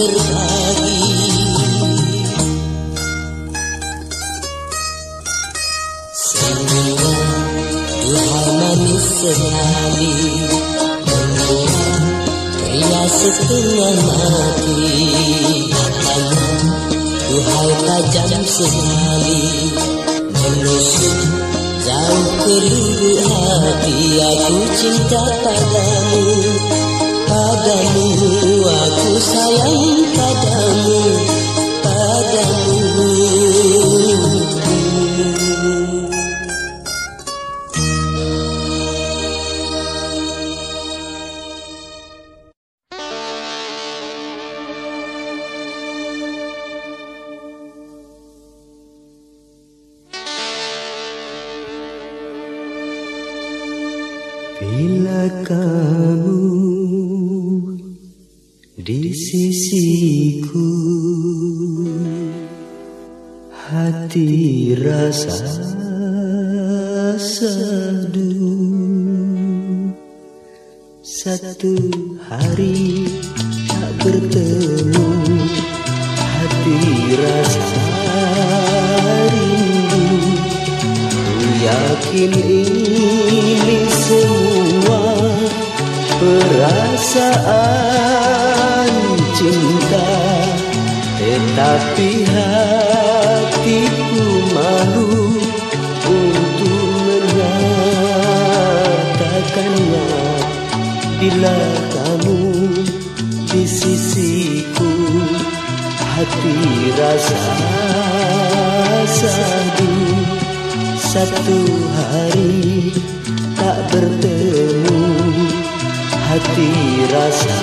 bersagi tuhan yang manis sekali Mengulang pria setengah mati Katanya Tuhan tajam sekali Menusuk jauh ke rindu hati Aku cinta padamu padamu aku sayang padamu padamu. Tapi hatiku malu untuk menyatakannya. Bila kamu di sisiku Hati rasa sadu. Satu hari tak bertemu Hati rasa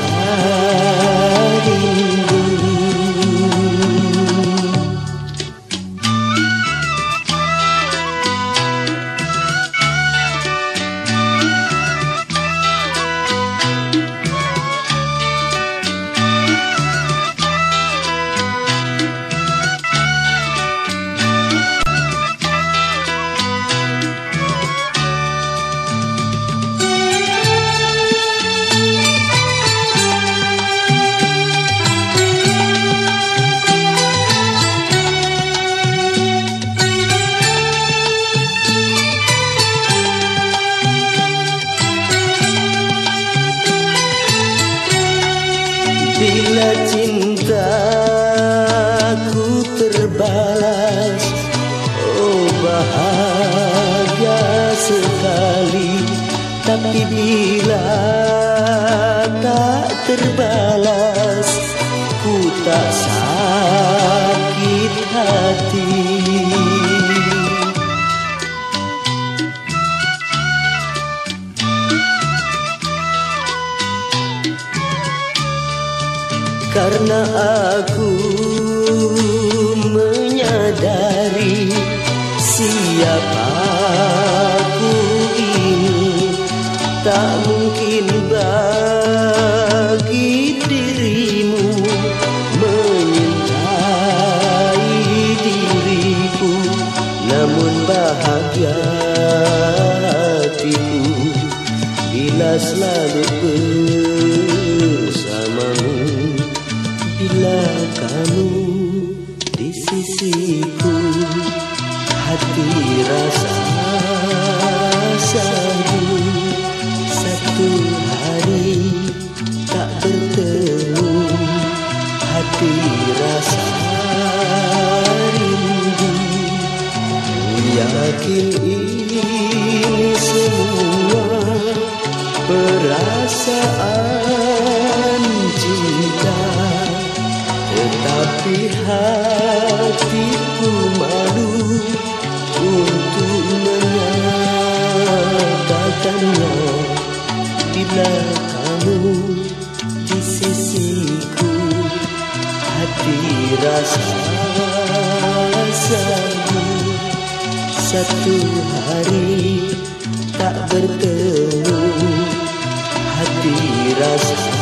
rindu. Karena aku menyadari siapa rasa Satu hari tak bertemu Hati rasa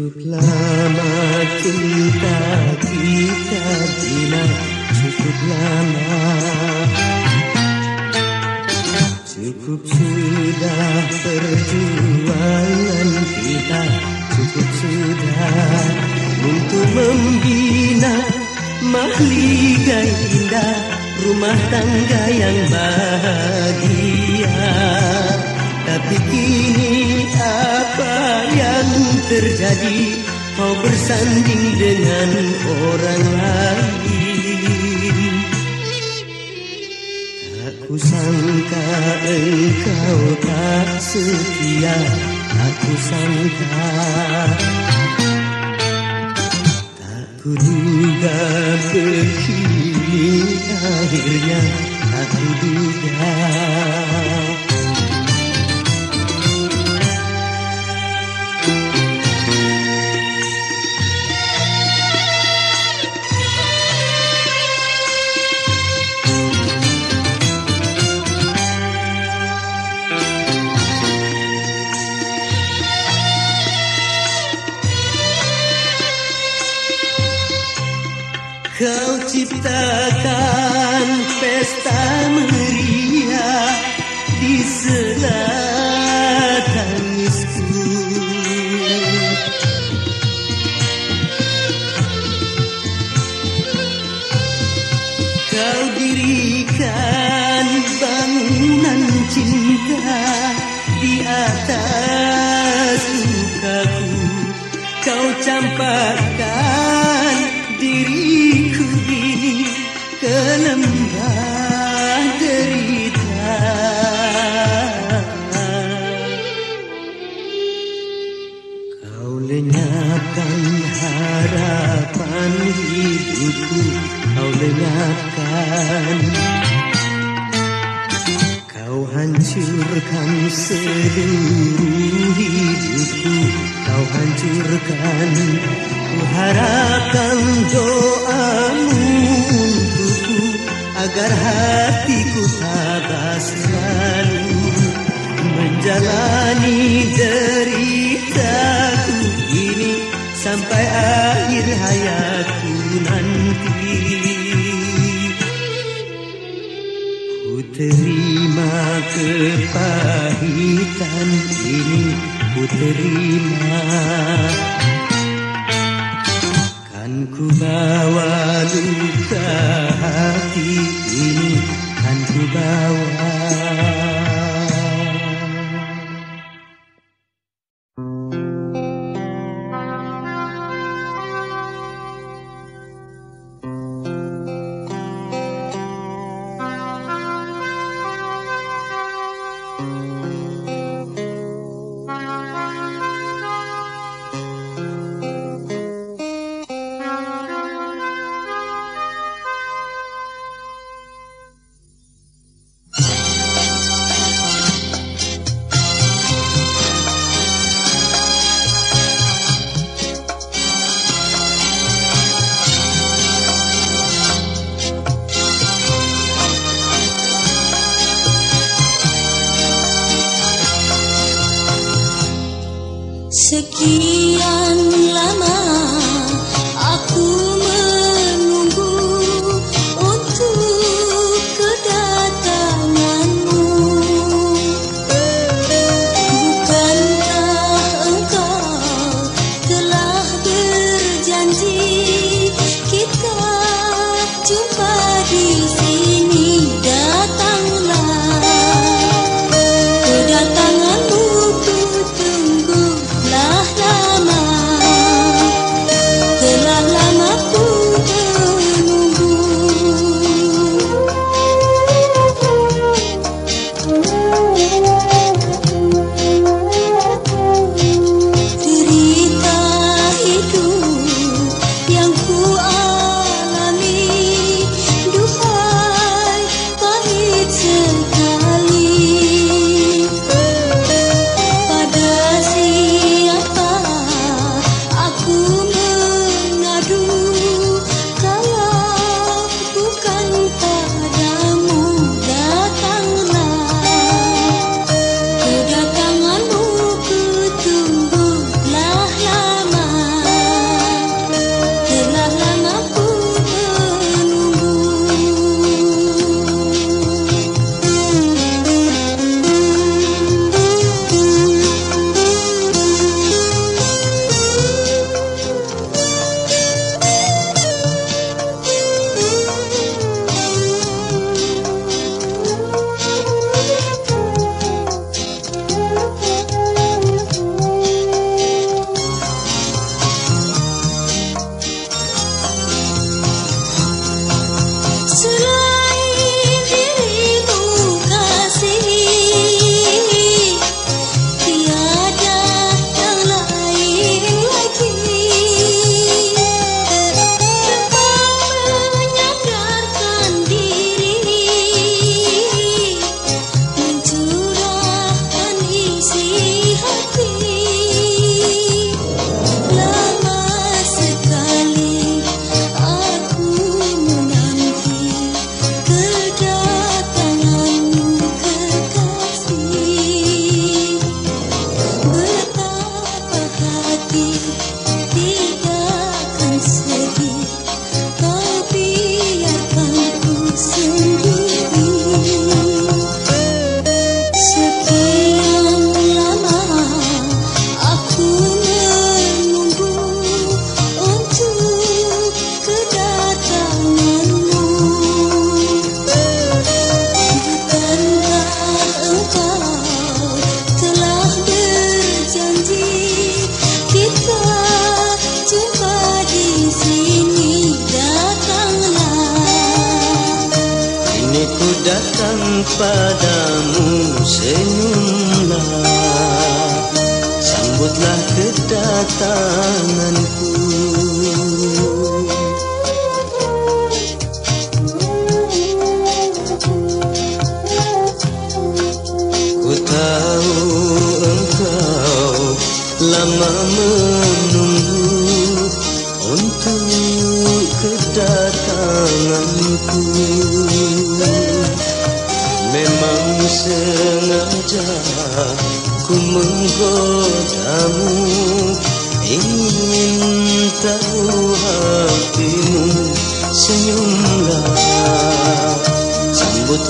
Cukup lama cinta kita bina Cukup lama Cukup sudah perjuangan kita Cukup sudah untuk membina Mahligai indah rumah tangga yang bahagia Tapi kini apa yang terjadi? Kau bersanding dengan orang lain. Tak kusangka engkau tak setia. Tak kusangka. Tak kuduga begini akhirnya. Tak kuduga está.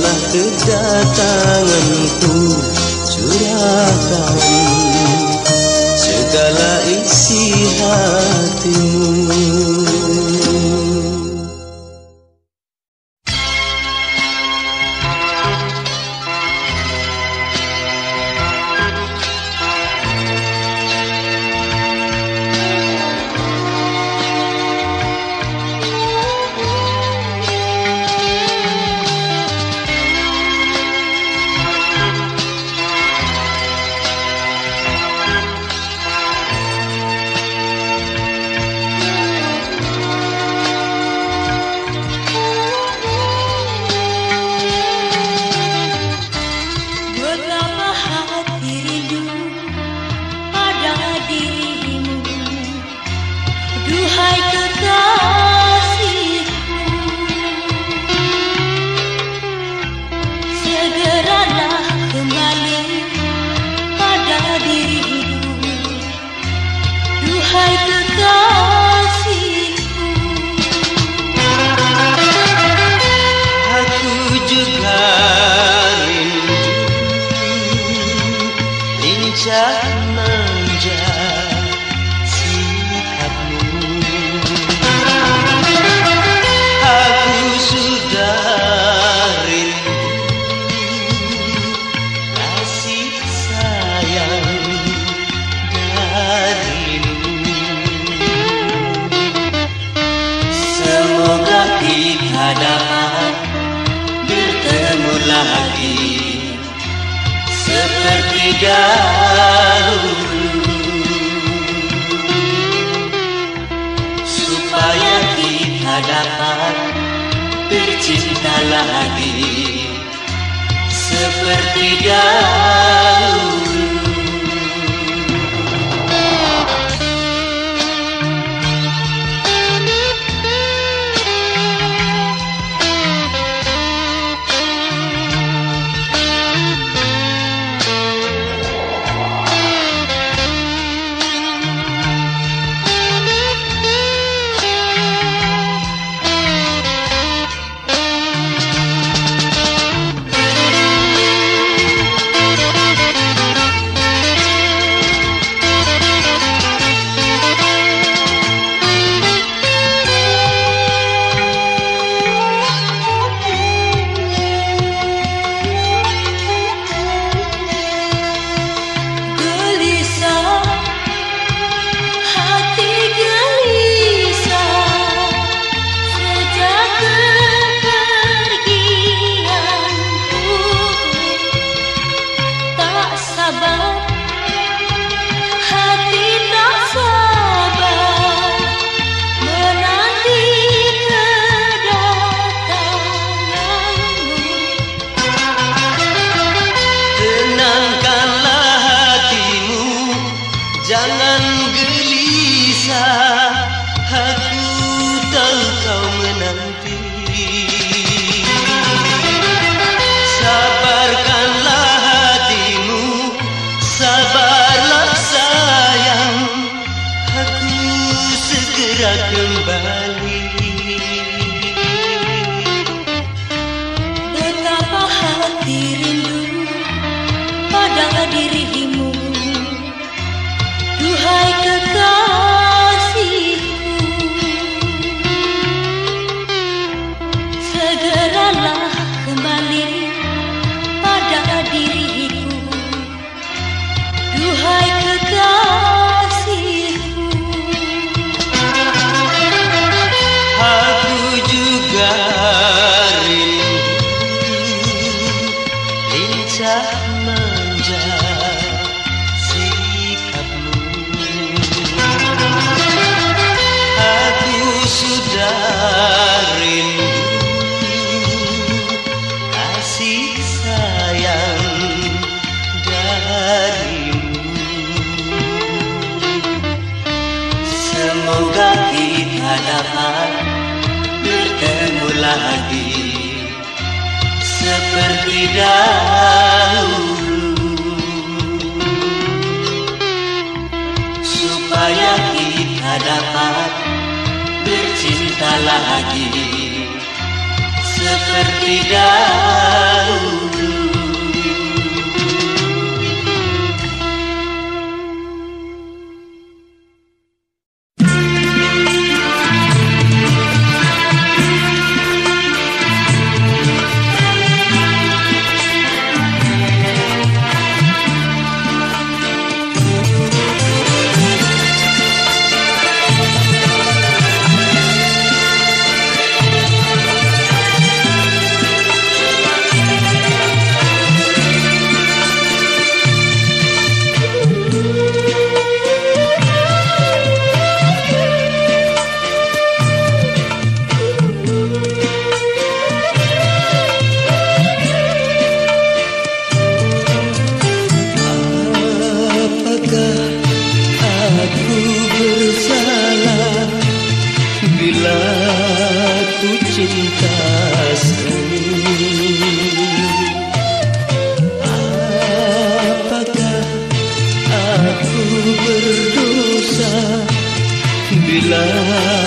Selamatlah kedatanganku Curahkan segala isi hatimu. dahulu Supaya kita dapat bercinta lagi. Seperti abang dapat bertemu lagi seperti dahulu. Supaya kita dapat bercinta lagi seperti dahulu love.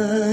love.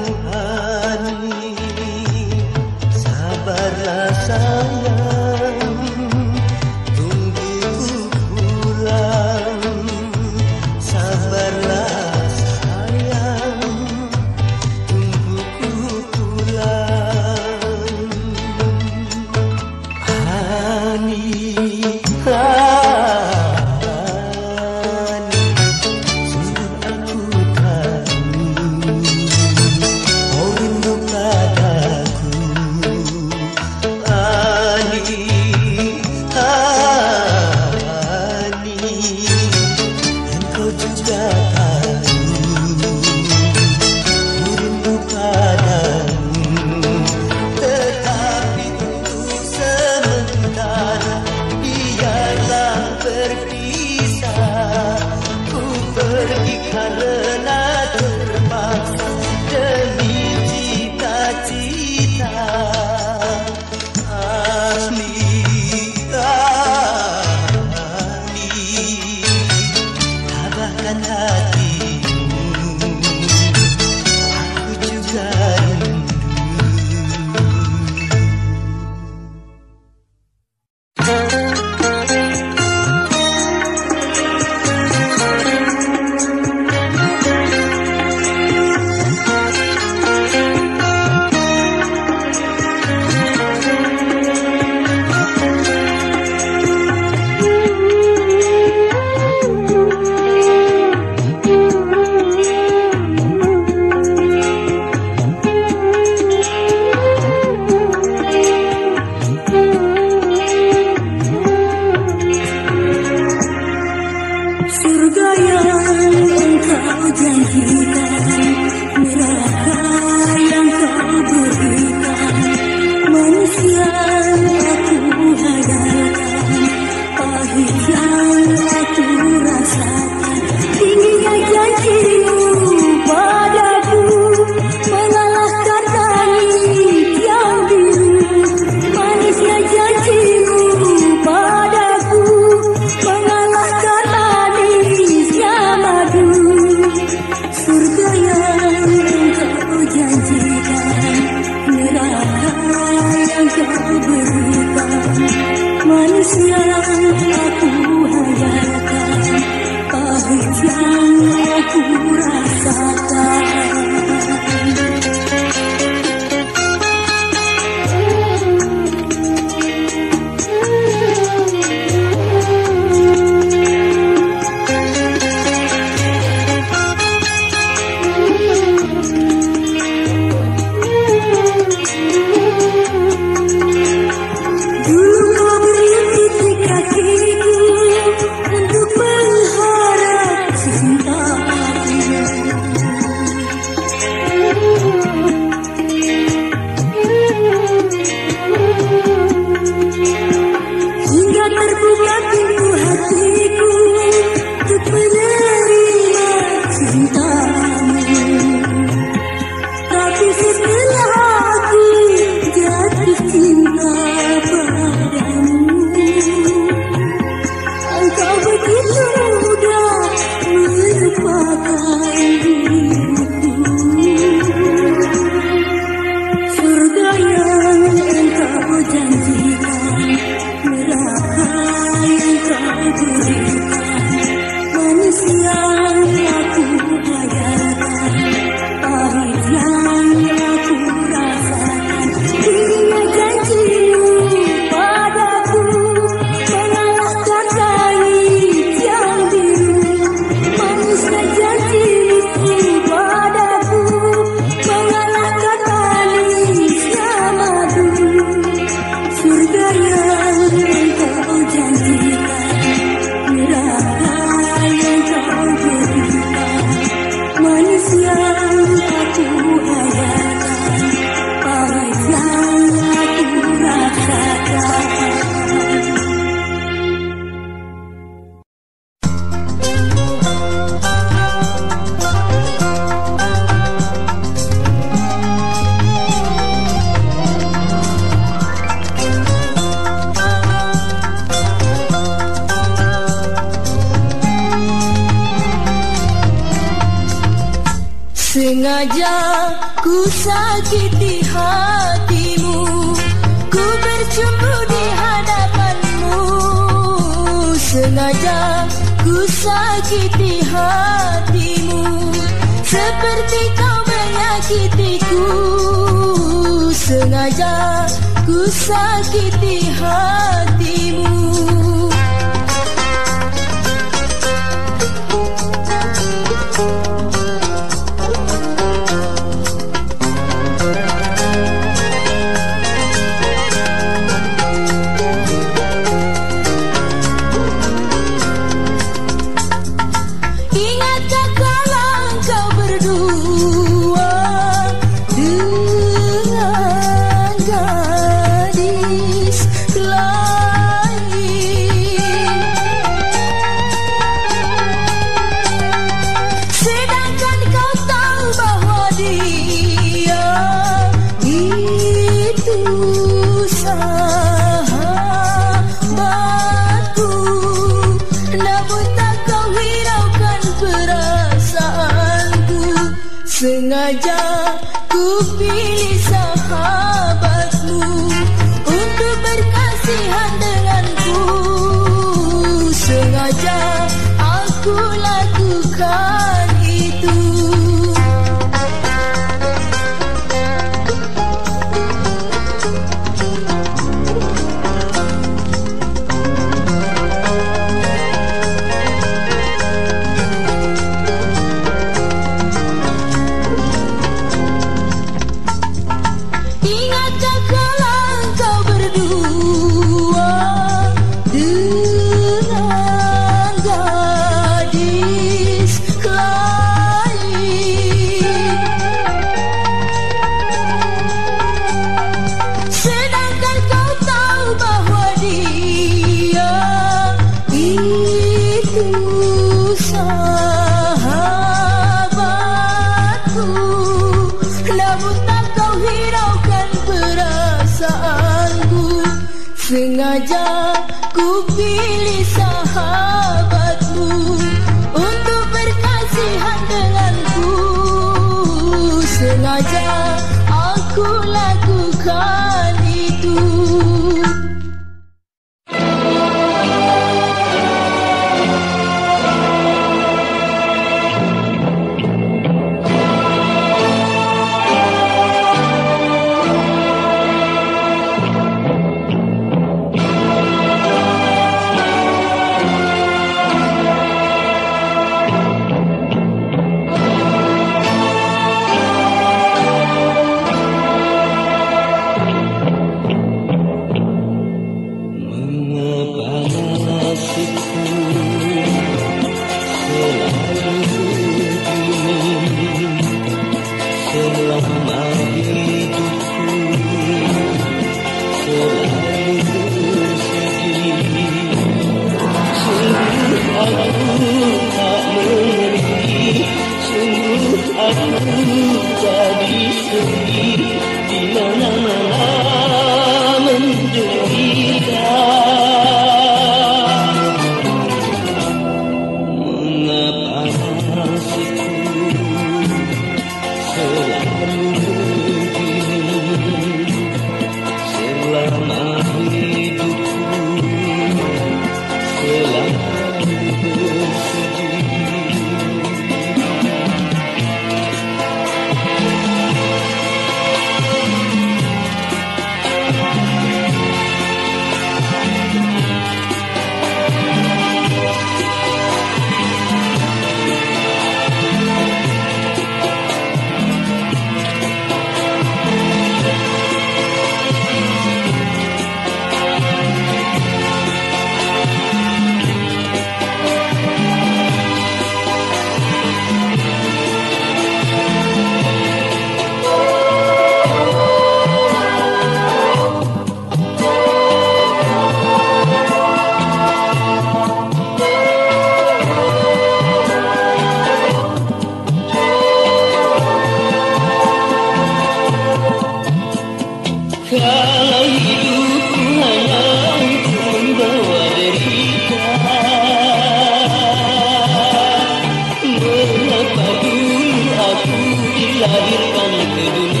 العبير كان في دنيا.